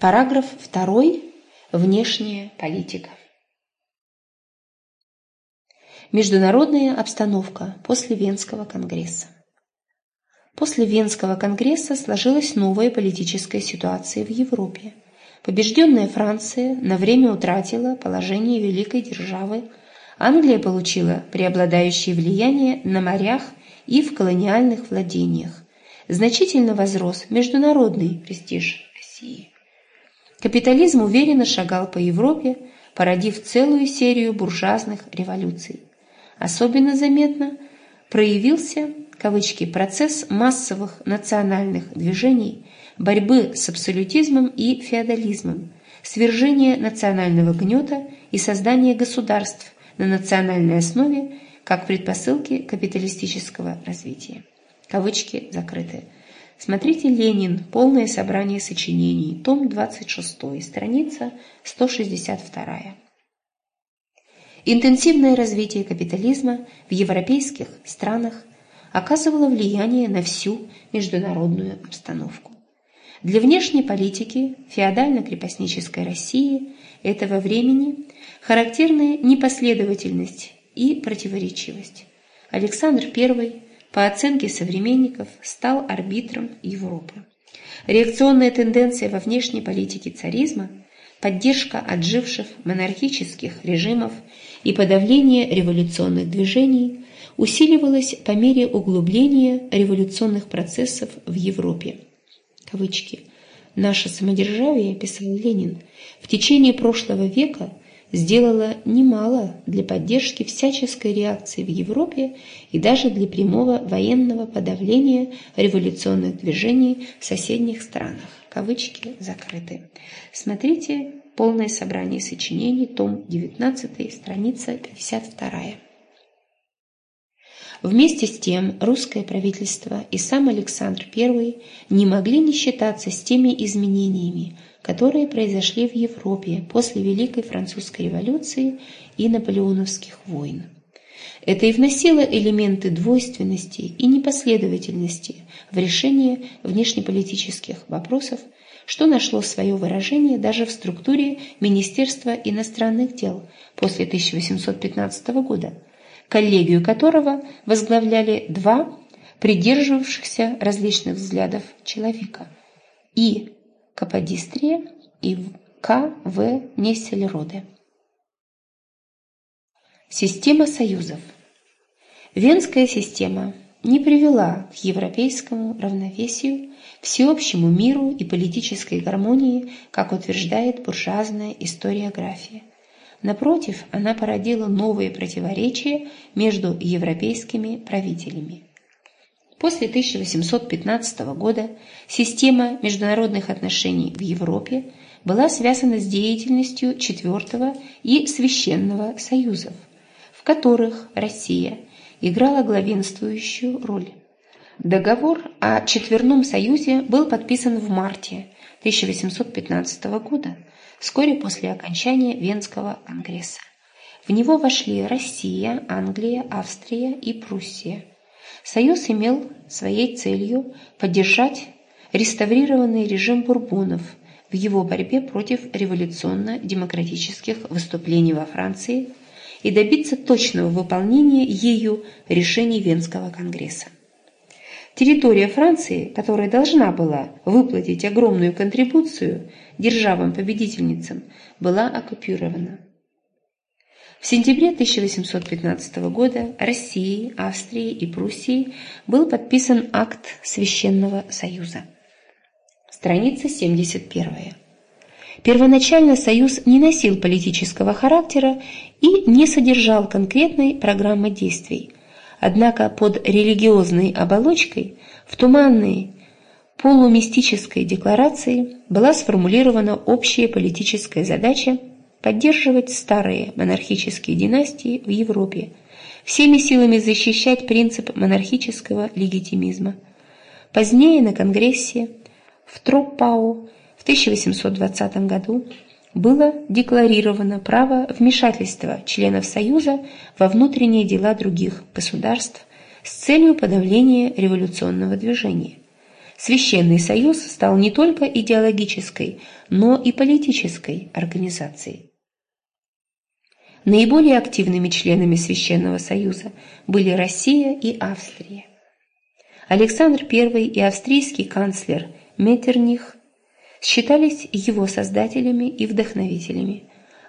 Параграф 2. Внешняя политика. Международная обстановка после Венского конгресса. После Венского конгресса сложилась новая политическая ситуация в Европе. Побежденная Франция на время утратила положение великой державы, Англия получила преобладающее влияние на морях и в колониальных владениях. Значительно возрос международный престиж России. Капитализм уверенно шагал по Европе, породив целую серию буржуазных революций. Особенно заметно проявился кавычки, процесс массовых национальных движений, борьбы с абсолютизмом и феодализмом, свержение национального гнета и создание государств на национальной основе как предпосылки капиталистического развития. Кавычки закрыты. Смотрите «Ленин. Полное собрание сочинений», том 26, страница 162. Интенсивное развитие капитализма в европейских странах оказывало влияние на всю международную обстановку. Для внешней политики феодально-крепостнической России этого времени характерны непоследовательность и противоречивость. Александр I по оценке современников, стал арбитром Европы. Реакционная тенденция во внешней политике царизма, поддержка отживших монархических режимов и подавление революционных движений усиливалась по мере углубления революционных процессов в Европе. Кавычки. «Наше самодержавие», – писал Ленин, – «в течение прошлого века – сделала немало для поддержки всяческой реакции в Европе и даже для прямого военного подавления революционных движений в соседних странах. Кавычки закрыты. Смотрите полное собрание сочинений, том 19, страница 52. Вместе с тем русское правительство и сам Александр I не могли не считаться с теми изменениями, которые произошли в Европе после Великой Французской революции и наполеоновских войн. Это и вносило элементы двойственности и непоследовательности в решение внешнеполитических вопросов, что нашло свое выражение даже в структуре Министерства иностранных дел после 1815 года, коллегию которого возглавляли два придерживавшихся различных взглядов человека – и Каподистрия и К. В. Нессельроде. Система союзов. Венская система не привела к европейскому равновесию, всеобщему миру и политической гармонии, как утверждает буржуазная историография. Напротив, она породила новые противоречия между европейскими правителями. После 1815 года система международных отношений в Европе была связана с деятельностью Четвертого и Священного Союзов, в которых Россия играла главенствующую роль. Договор о Четверном Союзе был подписан в марте 1815 года, вскоре после окончания Венского конгресса. В него вошли Россия, Англия, Австрия и Пруссия. Союз имел своей целью поддержать реставрированный режим бурбонов в его борьбе против революционно-демократических выступлений во Франции и добиться точного выполнения ею решений Венского конгресса. Территория Франции, которая должна была выплатить огромную контрибуцию державам-победительницам, была оккупирована. В сентябре 1815 года Россией, Австрией и Пруссией был подписан акт Священного Союза. Страница 71. Первоначально Союз не носил политического характера и не содержал конкретной программы действий. Однако под религиозной оболочкой в туманной полумистической декларации была сформулирована общая политическая задача поддерживать старые монархические династии в Европе, всеми силами защищать принцип монархического легитимизма. Позднее на Конгрессе в Троппау в 1820 году было декларировано право вмешательства членов Союза во внутренние дела других государств с целью подавления революционного движения. Священный Союз стал не только идеологической, но и политической организацией. Наиболее активными членами Священного Союза были Россия и Австрия. Александр I и австрийский канцлер Меттерних считались его создателями и вдохновителями.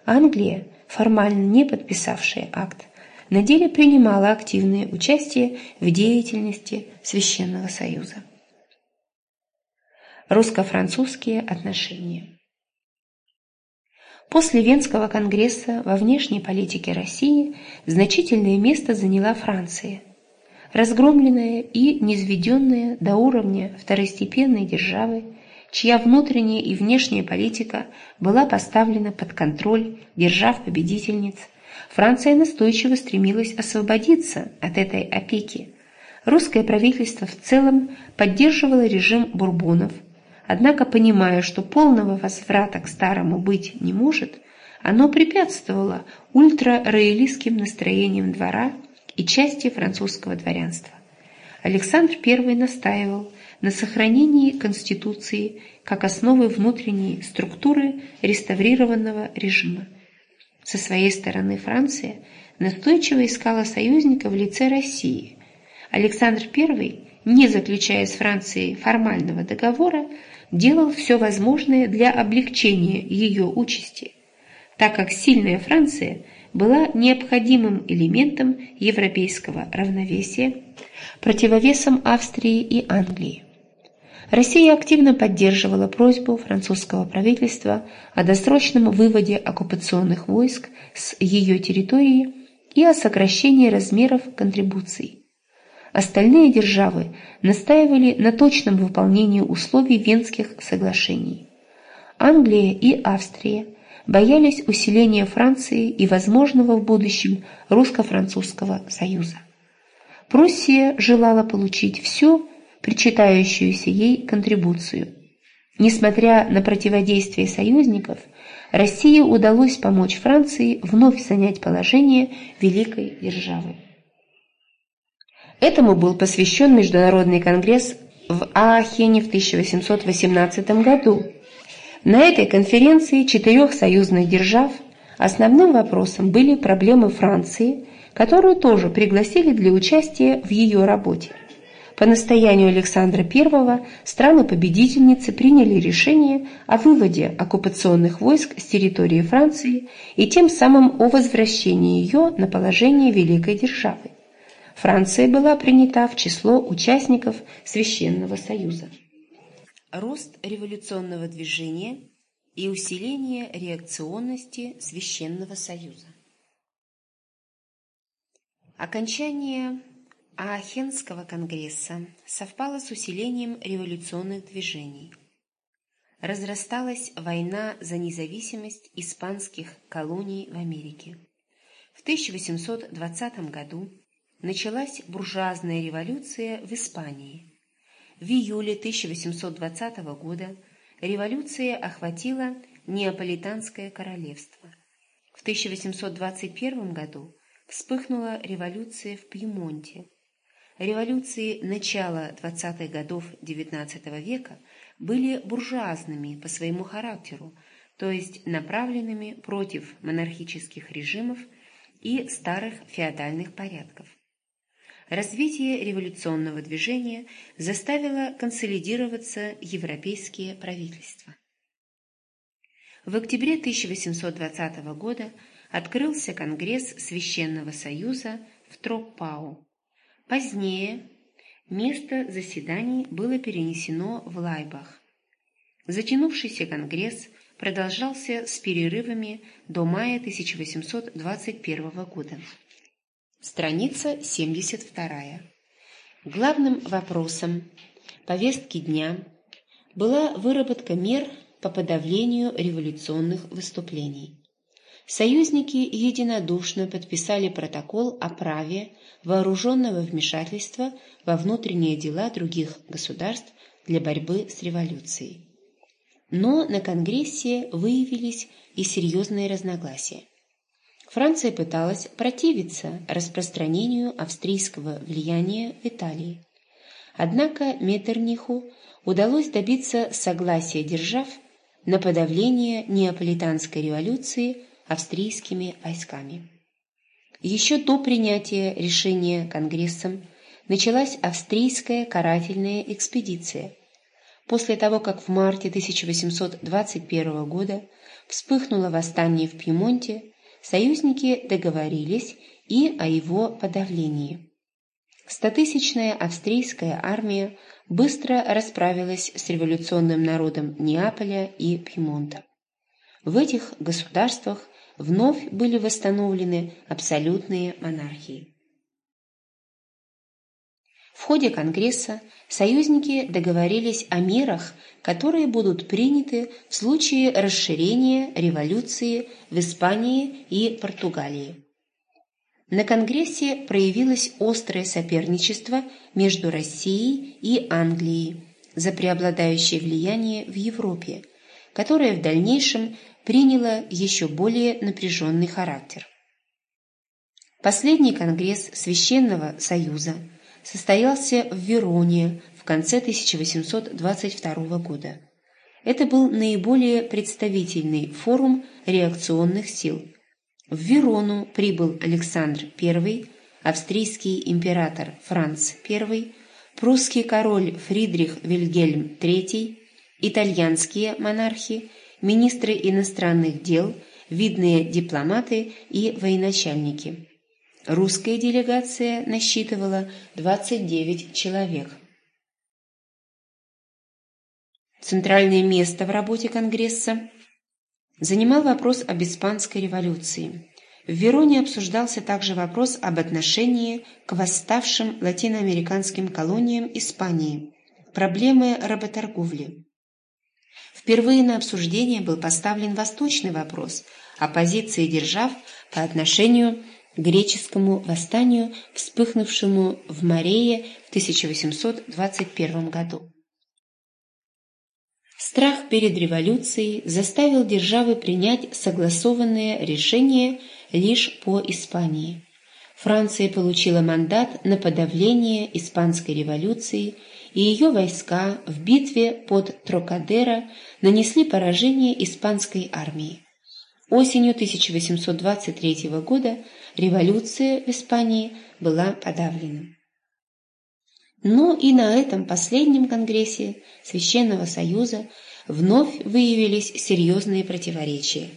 Англия, формально не подписавшая акт, на деле принимала активное участие в деятельности Священного Союза. Русско-французские отношения После Венского конгресса во внешней политике России значительное место заняла Франция. Разгромленная и низведенная до уровня второстепенной державы, чья внутренняя и внешняя политика была поставлена под контроль держав-победительниц, Франция настойчиво стремилась освободиться от этой опеки. Русское правительство в целом поддерживало режим бурбонов – Однако, понимая, что полного возврата к старому быть не может, оно препятствовало ультрароялистским настроениям двора и части французского дворянства. Александр I настаивал на сохранении Конституции как основы внутренней структуры реставрированного режима. Со своей стороны Франция настойчиво искала союзника в лице России. Александр I, не заключая с Францией формального договора, делал все возможное для облегчения ее участи, так как сильная Франция была необходимым элементом европейского равновесия, противовесом Австрии и Англии. Россия активно поддерживала просьбу французского правительства о досрочном выводе оккупационных войск с ее территории и о сокращении размеров контрибуций. Остальные державы настаивали на точном выполнении условий Венских соглашений. Англия и Австрия боялись усиления Франции и возможного в будущем русско-французского союза. Пруссия желала получить всю причитающуюся ей контрибуцию. Несмотря на противодействие союзников, России удалось помочь Франции вновь занять положение великой державы. Этому был посвящен Международный конгресс в Аахене в 1818 году. На этой конференции четырех союзных держав основным вопросом были проблемы Франции, которую тоже пригласили для участия в ее работе. По настоянию Александра I страны-победительницы приняли решение о выводе оккупационных войск с территории Франции и тем самым о возвращении ее на положение великой державы. Франция была принята в число участников Священного Союза. Рост революционного движения и усиление реакционности Священного Союза. Окончание Аахенского конгресса совпало с усилением революционных движений. Разрасталась война за независимость испанских колоний в Америке. В 1820 году началась буржуазная революция в Испании. В июле 1820 года революция охватила Неаполитанское королевство. В 1821 году вспыхнула революция в Пьемонте. Революции начала 20-х годов XIX века были буржуазными по своему характеру, то есть направленными против монархических режимов и старых феодальных порядков. Развитие революционного движения заставило консолидироваться европейские правительства. В октябре 1820 года открылся Конгресс Священного Союза в Троппау. Позднее место заседаний было перенесено в Лайбах. Затянувшийся Конгресс продолжался с перерывами до мая 1821 года. Страница 72. Главным вопросом повестки дня была выработка мер по подавлению революционных выступлений. Союзники единодушно подписали протокол о праве вооруженного вмешательства во внутренние дела других государств для борьбы с революцией. Но на Конгрессе выявились и серьезные разногласия. Франция пыталась противиться распространению австрийского влияния в Италии. Однако Меттерниху удалось добиться согласия держав на подавление неаполитанской революции австрийскими войсками. Еще до принятия решения Конгрессом началась австрийская карательная экспедиция. После того, как в марте 1821 года вспыхнуло восстание в Пьемонте, союзники договорились и о его подавлении. Стотысячная австрийская армия быстро расправилась с революционным народом Неаполя и Пьемонта. В этих государствах вновь были восстановлены абсолютные монархии. В ходе Конгресса союзники договорились о мерах, которые будут приняты в случае расширения революции в Испании и Португалии. На Конгрессе проявилось острое соперничество между Россией и Англией за преобладающее влияние в Европе, которое в дальнейшем приняло еще более напряженный характер. Последний Конгресс Священного Союза состоялся в Вероне в конце 1822 года. Это был наиболее представительный форум реакционных сил – в Верону прибыл Александр I, австрийский император Франц I, прусский король Фридрих Вильгельм III, итальянские монархи, министры иностранных дел, видные дипломаты и военачальники. Русская делегация насчитывала 29 человек. Центральное место в работе Конгресса занимал вопрос об Испанской революции. В Вероне обсуждался также вопрос об отношении к восставшим латиноамериканским колониям Испании, проблемы работорговли. Впервые на обсуждение был поставлен восточный вопрос о позиции держав по отношению к греческому восстанию, вспыхнувшему в Марее в 1821 году. Страх перед революцией заставил державы принять согласованные решения лишь по Испании. Франция получила мандат на подавление Испанской революции, и ее войска в битве под Трокадеро нанесли поражение испанской армии. Осенью 1823 года революция в Испании была подавлена. Но и на этом последнем конгрессе Священного Союза вновь выявились серьезные противоречия.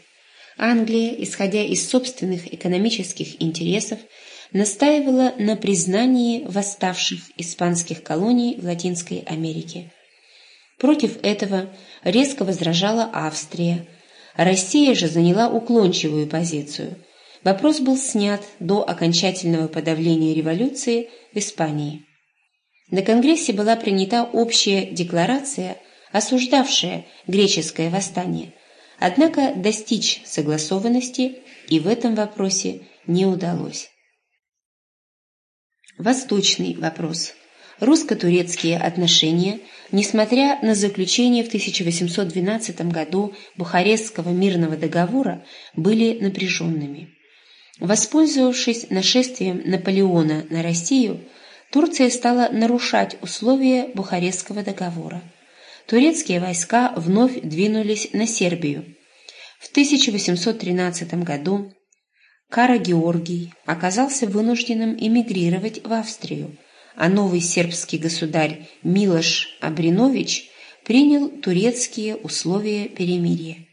Англия, исходя из собственных экономических интересов, настаивала на признании восставших испанских колоний в Латинской Америке. Против этого резко возражала Австрия. Россия же заняла уклончивую позицию. Вопрос был снят до окончательного подавления революции в Испании. На Конгрессе была принята общая декларация, осуждавшая греческое восстание, однако достичь согласованности и в этом вопросе не удалось. Восточный вопрос. Русско-турецкие отношения, несмотря на заключение в 1812 году Бухарестского мирного договора, были напряженными. Воспользовавшись нашествием Наполеона на Россию, Турция стала нарушать условия Бухарестского договора. Турецкие войска вновь двинулись на Сербию. В 1813 году Кара Георгий оказался вынужденным эмигрировать в Австрию, а новый сербский государь Милош Абринович принял турецкие условия перемирия.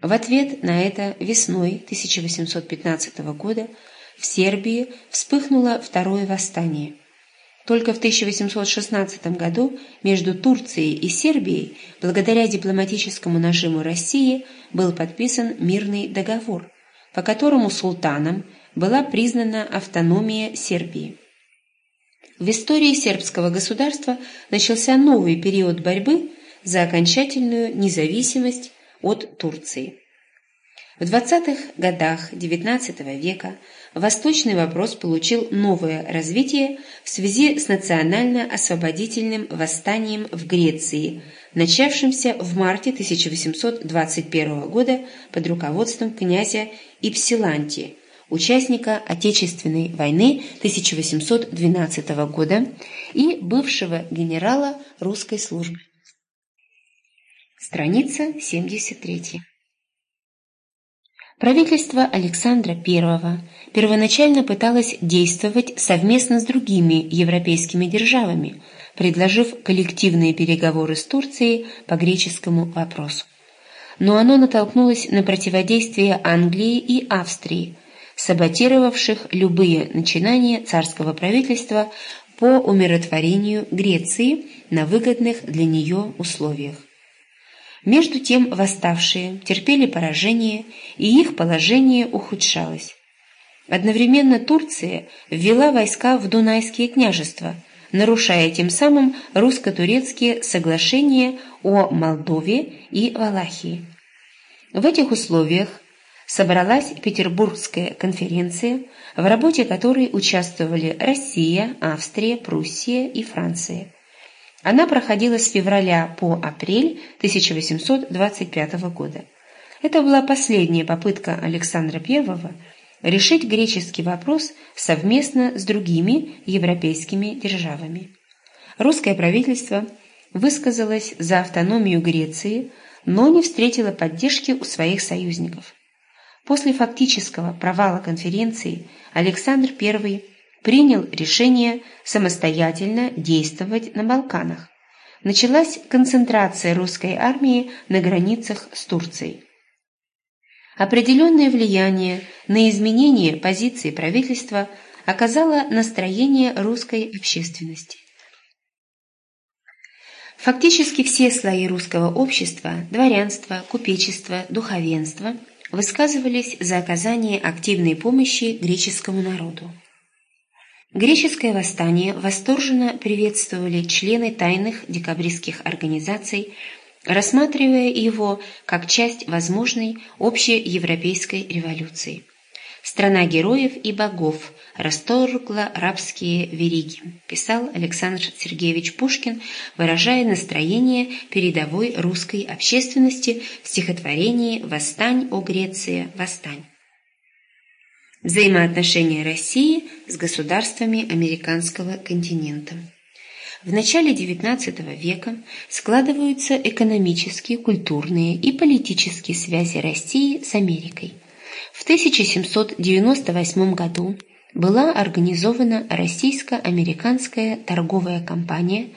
В ответ на это весной 1815 года в Сербии вспыхнуло второе восстание – только в 1816 году между Турцией и Сербией, благодаря дипломатическому нажиму России, был подписан мирный договор, по которому султаном была признана автономия Сербии. В истории сербского государства начался новый период борьбы за окончательную независимость от Турции. В 20-х годах XIX века восточный вопрос получил новое развитие в связи с национально-освободительным восстанием в Греции, начавшимся в марте 1821 года под руководством князя Ипсиланти, участника Отечественной войны 1812 года и бывшего генерала русской службы. Страница 73. Правительство Александра I первоначально пыталось действовать совместно с другими европейскими державами, предложив коллективные переговоры с Турцией по греческому вопросу. Но оно натолкнулось на противодействие Англии и Австрии, саботировавших любые начинания царского правительства по умиротворению Греции на выгодных для нее условиях. Между тем восставшие терпели поражение, и их положение ухудшалось. Одновременно Турция ввела войска в Дунайские княжества, нарушая тем самым русско-турецкие соглашения о Молдове и Валахии. В этих условиях собралась Петербургская конференция, в работе которой участвовали Россия, Австрия, Пруссия и Франция. Она проходила с февраля по апрель 1825 года. Это была последняя попытка Александра I решить греческий вопрос совместно с другими европейскими державами. Русское правительство высказалось за автономию Греции, но не встретило поддержки у своих союзников. После фактического провала конференции Александр I принял решение самостоятельно действовать на Балканах. Началась концентрация русской армии на границах с Турцией. Определенное влияние на изменение позиции правительства оказало настроение русской общественности. Фактически все слои русского общества – дворянство, купечество, духовенство – высказывались за оказание активной помощи греческому народу. Греческое восстание восторженно приветствовали члены тайных декабристских организаций, рассматривая его как часть возможной общеевропейской революции. «Страна героев и богов расторгла рабские вериги», писал Александр Сергеевич Пушкин, выражая настроение передовой русской общественности в стихотворении «Восстань, о Греция, восстань». Взаимоотношения России с государствами американского континента. В начале XIX века складываются экономические, культурные и политические связи России с Америкой. В 1798 году была организована российско-американская торговая компания,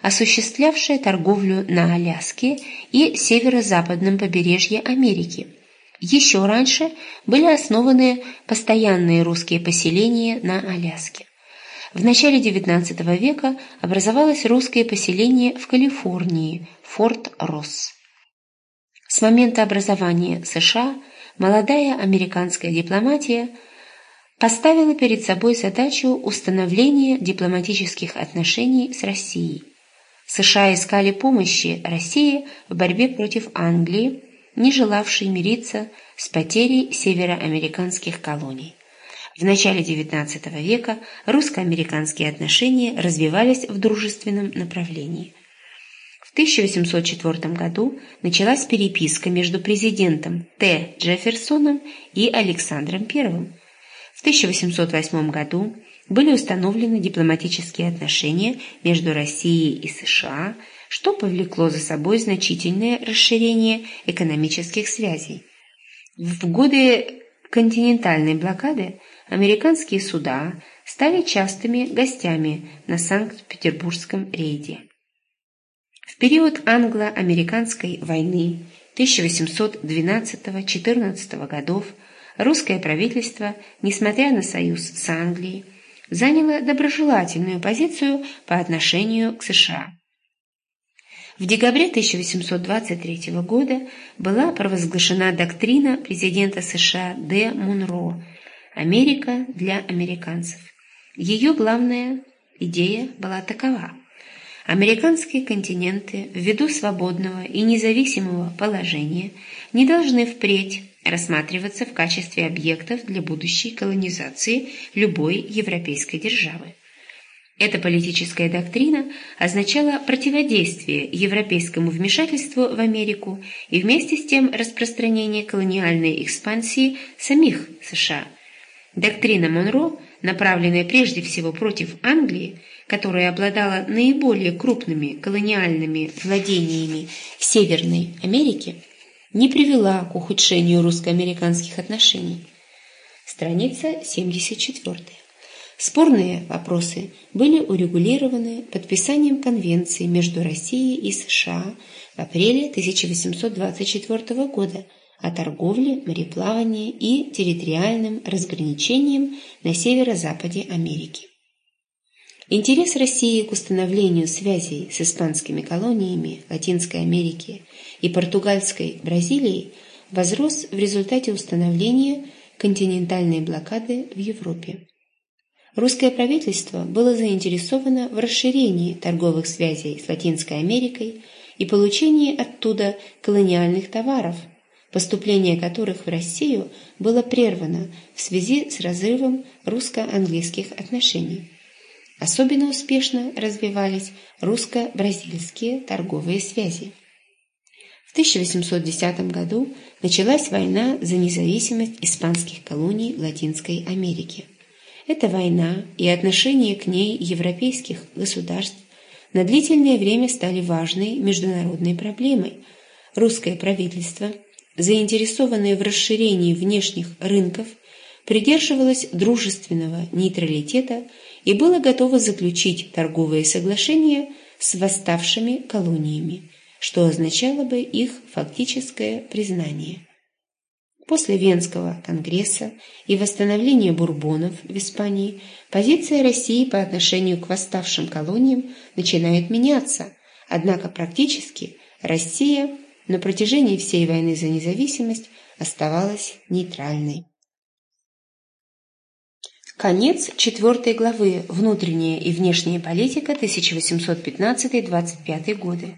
осуществлявшая торговлю на Аляске и северо-западном побережье Америки – еще раньше были основаны постоянные русские поселения на Аляске. В начале XIX века образовалось русское поселение в Калифорнии, Форт Росс. С момента образования США молодая американская дипломатия поставила перед собой задачу установления дипломатических отношений с Россией. США искали помощи России в борьбе против Англии, не желавший мириться с потерей североамериканских колоний. В начале XIX века русско-американские отношения развивались в дружественном направлении. В 1804 году началась переписка между президентом Т. Джефферсоном и Александром I. В 1808 году были установлены дипломатические отношения между Россией и США – что повлекло за собой значительное расширение экономических связей. В годы континентальной блокады американские суда стали частыми гостями на Санкт-Петербургском рейде. Период англо-американской войны 1812-14 годов русское правительство, несмотря на союз с Англией, заняло доброжелательную позицию по отношению к США. В декабре 1823 года была провозглашена доктрина президента США Д. Мунро «Америка для американцев». Ее главная идея была такова. Американские континенты, ввиду свободного и независимого положения, не должны впредь рассматриваться в качестве объектов для будущей колонизации любой европейской державы. Эта политическая доктрина означала противодействие европейскому вмешательству в Америку и вместе с тем распространение колониальной экспансии самих США. Доктрина Монро, направленная прежде всего против Англии, которая обладала наиболее крупными колониальными владениями в Северной Америке, не привела к ухудшению русско-американских отношений. Страница 74. Спорные вопросы были урегулированы подписанием конвенции между Россией и США в апреле 1824 года о торговле, мореплавании и территориальном разграничением на северо-западе Америки. Интерес России к установлению связей с испанскими колониями Латинской Америки и португальской Бразилией возрос в результате установления континентальной блокады в Европе. Русское правительство было заинтересовано в расширении торговых связей с Латинской Америкой и получении оттуда колониальных товаров, поступление которых в Россию было прервано в связи с разрывом русско-английских отношений. Особенно успешно развивались русско-бразильские торговые связи. В 1810 году началась война за независимость испанских колоний Латинской Америки. Эта война и отношение к ней европейских государств на длительное время стали важной международной проблемой. Русское правительство, заинтересованное в расширении внешних рынков, придерживалось дружественного нейтралитета и было готово заключить торговые соглашения с восставшими колониями, что означало бы их фактическое признание. После Венского конгресса и восстановления бурбонов в Испании позиция России по отношению к восставшим колониям начинает меняться, однако практически Россия на протяжении всей войны за независимость оставалась нейтральной. Конец четвертой главы «Внутренняя и внешняя политика 1815-25 годы».